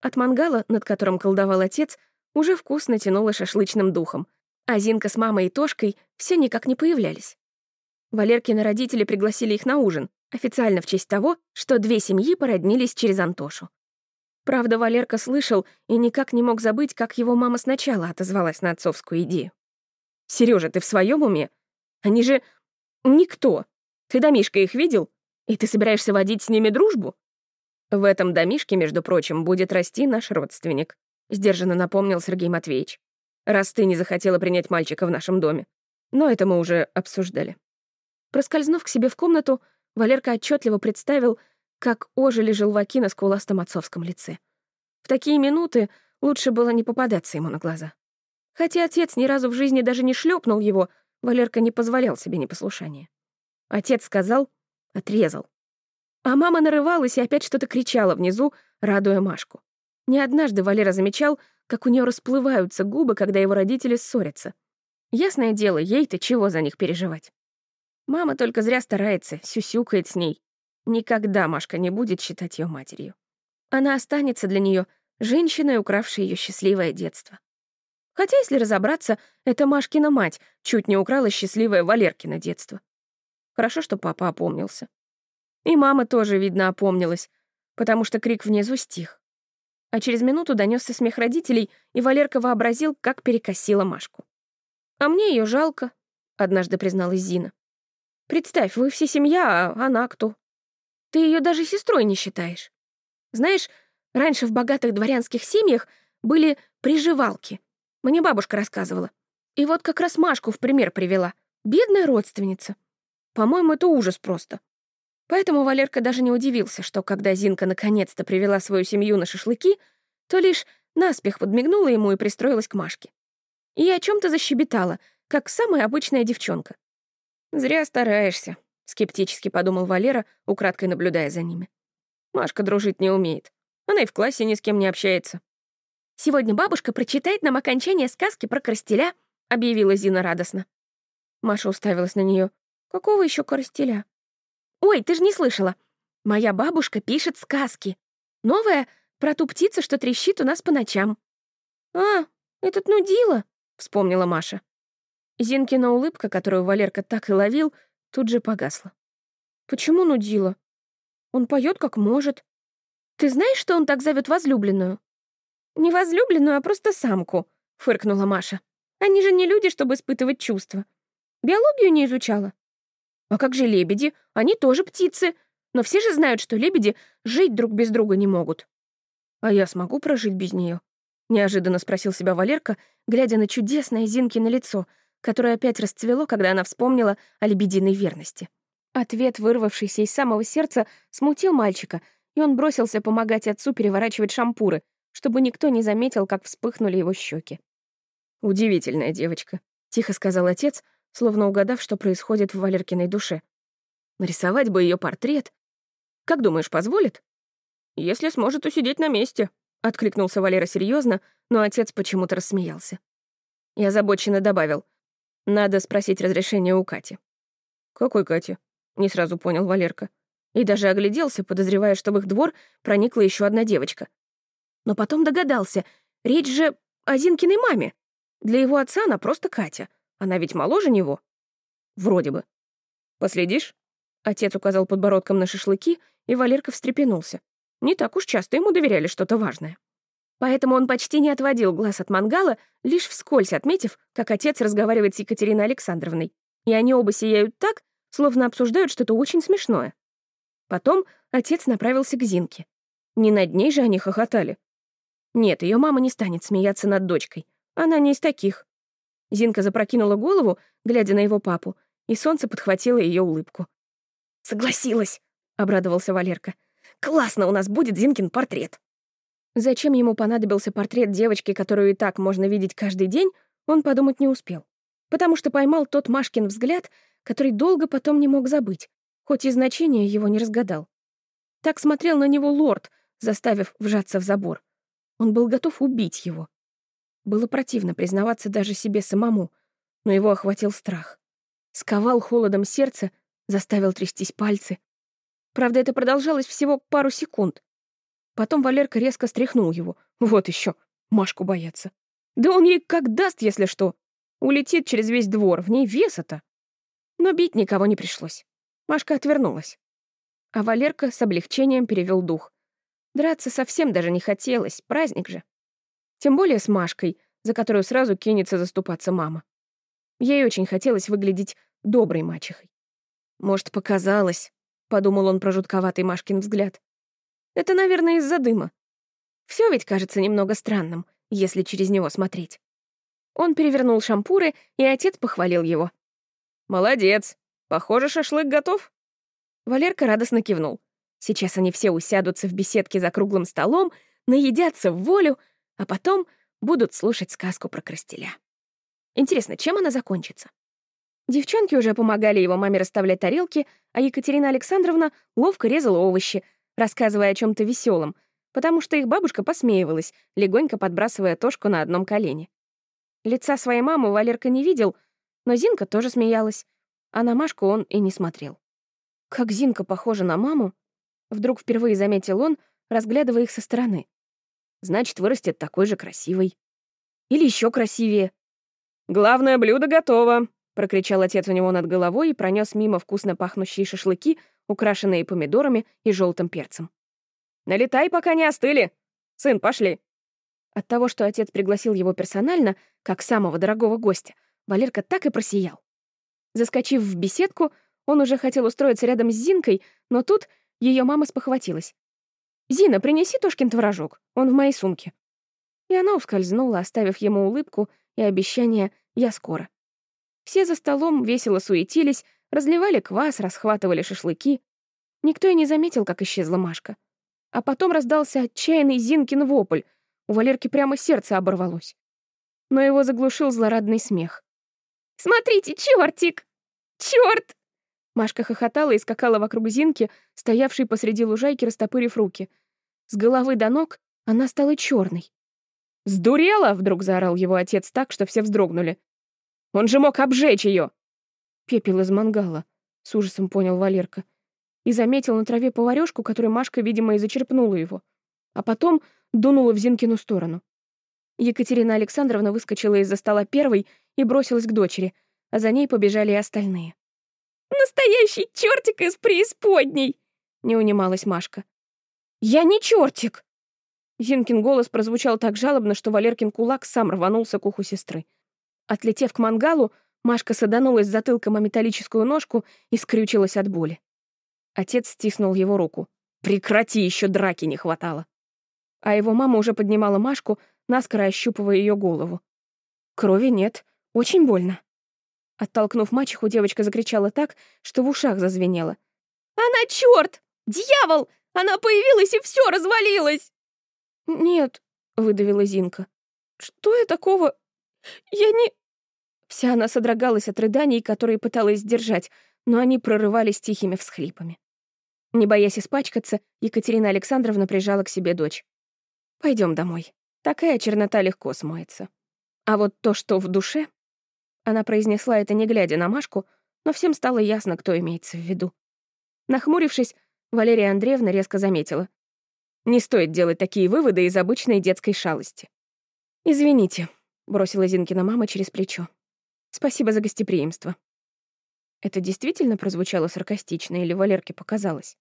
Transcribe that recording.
От мангала, над которым колдовал отец, уже вкусно тянуло шашлычным духом, а Зинка с мамой и Тошкой все никак не появлялись. Валеркины родители пригласили их на ужин, официально в честь того, что две семьи породнились через Антошу. Правда, Валерка слышал и никак не мог забыть, как его мама сначала отозвалась на отцовскую идею. Сережа, ты в своем уме? Они же никто. Ты домишко их видел? И ты собираешься водить с ними дружбу? В этом домишке, между прочим, будет расти наш родственник, сдержанно напомнил Сергей Матвеевич. Раз ты не захотела принять мальчика в нашем доме. Но это мы уже обсуждали. Проскользнув к себе в комнату, Валерка отчетливо представил, как ожили желваки на скуластом отцовском лице. В такие минуты лучше было не попадаться ему на глаза. Хотя отец ни разу в жизни даже не шлепнул его, Валерка не позволял себе непослушания. Отец сказал — отрезал. А мама нарывалась и опять что-то кричала внизу, радуя Машку. Не однажды Валера замечал, как у нее расплываются губы, когда его родители ссорятся. Ясное дело, ей-то чего за них переживать. Мама только зря старается, сюсюкает с ней. Никогда Машка не будет считать ее матерью. Она останется для нее женщиной, укравшей ее счастливое детство. Хотя, если разобраться, это Машкина мать чуть не украла счастливое Валеркино детство. Хорошо, что папа опомнился. И мама тоже, видно, опомнилась, потому что крик внизу стих. А через минуту донесся смех родителей, и Валерка вообразил, как перекосила Машку. «А мне ее жалко», — однажды призналась Зина. «Представь, вы все семья, а она кто? Ты ее даже сестрой не считаешь. Знаешь, раньше в богатых дворянских семьях были приживалки, мне бабушка рассказывала. И вот как раз Машку в пример привела. Бедная родственница. По-моему, это ужас просто. Поэтому Валерка даже не удивился, что когда Зинка наконец-то привела свою семью на шашлыки, то лишь наспех подмигнула ему и пристроилась к Машке. И о чем то защебетала, как самая обычная девчонка. «Зря стараешься», — скептически подумал Валера, украдкой наблюдая за ними. «Машка дружить не умеет. Она и в классе ни с кем не общается. Сегодня бабушка прочитает нам окончание сказки про коростеля», — объявила Зина радостно. Маша уставилась на нее. «Какого еще коростеля?» «Ой, ты же не слышала. Моя бабушка пишет сказки. Новая про ту птицу, что трещит у нас по ночам». «А, этот нудила», — вспомнила Маша. Зинкина улыбка, которую Валерка так и ловил, тут же погасла. «Почему нудила? Он поет как может. Ты знаешь, что он так зовет возлюбленную?» «Не возлюбленную, а просто самку», — фыркнула Маша. «Они же не люди, чтобы испытывать чувства. Биологию не изучала». «А как же лебеди? Они тоже птицы. Но все же знают, что лебеди жить друг без друга не могут». «А я смогу прожить без нее? неожиданно спросил себя Валерка, глядя на чудесное Зинкино лицо, которое опять расцвело, когда она вспомнила о лебединой верности. Ответ, вырвавшийся из самого сердца, смутил мальчика, и он бросился помогать отцу переворачивать шампуры, чтобы никто не заметил, как вспыхнули его щеки. «Удивительная девочка», — тихо сказал отец, словно угадав, что происходит в Валеркиной душе. «Нарисовать бы ее портрет. Как думаешь, позволит?» «Если сможет усидеть на месте», — откликнулся Валера серьезно, но отец почему-то рассмеялся. Я озабоченно добавил. «Надо спросить разрешение у Кати». «Какой Кати?» — не сразу понял Валерка. И даже огляделся, подозревая, что в их двор проникла еще одна девочка но потом догадался, речь же о Зинкиной маме. Для его отца она просто Катя. Она ведь моложе него. Вроде бы. «Последишь?» Отец указал подбородком на шашлыки, и Валерка встрепенулся. Не так уж часто ему доверяли что-то важное. Поэтому он почти не отводил глаз от мангала, лишь вскользь отметив, как отец разговаривает с Екатериной Александровной. И они оба сияют так, словно обсуждают что-то очень смешное. Потом отец направился к Зинке. Не над ней же они хохотали. Нет, ее мама не станет смеяться над дочкой. Она не из таких. Зинка запрокинула голову, глядя на его папу, и солнце подхватило ее улыбку. «Согласилась!» — обрадовался Валерка. «Классно у нас будет Зинкин портрет!» Зачем ему понадобился портрет девочки, которую и так можно видеть каждый день, он подумать не успел. Потому что поймал тот Машкин взгляд, который долго потом не мог забыть, хоть и значение его не разгадал. Так смотрел на него лорд, заставив вжаться в забор. Он был готов убить его. Было противно признаваться даже себе самому, но его охватил страх. Сковал холодом сердце, заставил трястись пальцы. Правда, это продолжалось всего пару секунд. Потом Валерка резко стряхнул его. Вот еще, Машку бояться. Да он ей как даст, если что. Улетит через весь двор, в ней веса-то. Но бить никого не пришлось. Машка отвернулась. А Валерка с облегчением перевел дух. Драться совсем даже не хотелось, праздник же. Тем более с Машкой, за которую сразу кинется заступаться мама. Ей очень хотелось выглядеть доброй мачехой. Может, показалось, — подумал он про жутковатый Машкин взгляд. Это, наверное, из-за дыма. Все ведь кажется немного странным, если через него смотреть. Он перевернул шампуры, и отец похвалил его. «Молодец. Похоже, шашлык готов?» Валерка радостно кивнул. Сейчас они все усядутся в беседке за круглым столом, наедятся в волю, а потом будут слушать сказку про крастеля. Интересно, чем она закончится? Девчонки уже помогали его маме расставлять тарелки, а Екатерина Александровна ловко резала овощи, рассказывая о чем то веселом, потому что их бабушка посмеивалась, легонько подбрасывая тошку на одном колене. Лица своей мамы Валерка не видел, но Зинка тоже смеялась, а на Машку он и не смотрел. Как Зинка похожа на маму, вдруг впервые заметил он, разглядывая их со стороны. Значит, вырастет такой же красивой. Или еще красивее. «Главное блюдо готово!» — прокричал отец у него над головой и пронес мимо вкусно пахнущие шашлыки, украшенные помидорами и желтым перцем. «Налетай, пока не остыли! Сын, пошли!» От того, что отец пригласил его персонально, как самого дорогого гостя, Валерка так и просиял. Заскочив в беседку, он уже хотел устроиться рядом с Зинкой, но тут ее мама спохватилась. «Зина, принеси Тошкин творожок, он в моей сумке». И она ускользнула, оставив ему улыбку и обещание «я скоро». Все за столом весело суетились, разливали квас, расхватывали шашлыки. Никто и не заметил, как исчезла Машка. А потом раздался отчаянный Зинкин вопль. У Валерки прямо сердце оборвалось. Но его заглушил злорадный смех. «Смотрите, чёртик! Чёрт!» Машка хохотала и скакала вокруг Зинки, стоявшей посреди лужайки, растопырив руки. С головы до ног она стала черной. «Сдурела!» — вдруг заорал его отец так, что все вздрогнули. «Он же мог обжечь ее!» «Пепел из мангала», — с ужасом понял Валерка. И заметил на траве поварёшку, которой Машка, видимо, и зачерпнула его. А потом дунула в Зинкину сторону. Екатерина Александровна выскочила из-за стола первой и бросилась к дочери, а за ней побежали и остальные. Настоящий чертик из преисподней!» — не унималась Машка. «Я не чертик!» Зинкин голос прозвучал так жалобно, что Валеркин кулак сам рванулся к уху сестры. Отлетев к мангалу, Машка саданулась затылком о металлическую ножку и скрючилась от боли. Отец стиснул его руку. «Прекрати, еще драки не хватало!» А его мама уже поднимала Машку, наскоро ощупывая ее голову. «Крови нет. Очень больно». Оттолкнув мачеху, девочка закричала так, что в ушах зазвенело. «Она черт! Дьявол! Она появилась, и все развалилось!» «Нет», — выдавила Зинка. «Что я такого? Я не...» Вся она содрогалась от рыданий, которые пыталась сдержать, но они прорывались тихими всхлипами. Не боясь испачкаться, Екатерина Александровна прижала к себе дочь. Пойдем домой. Такая чернота легко смоется. А вот то, что в душе, она произнесла это не глядя на Машку, но всем стало ясно, кто имеется в виду. Нахмурившись, Валерия Андреевна резко заметила. «Не стоит делать такие выводы из обычной детской шалости». «Извините», — бросила Зинкина мама через плечо. «Спасибо за гостеприимство». Это действительно прозвучало саркастично или Валерке показалось?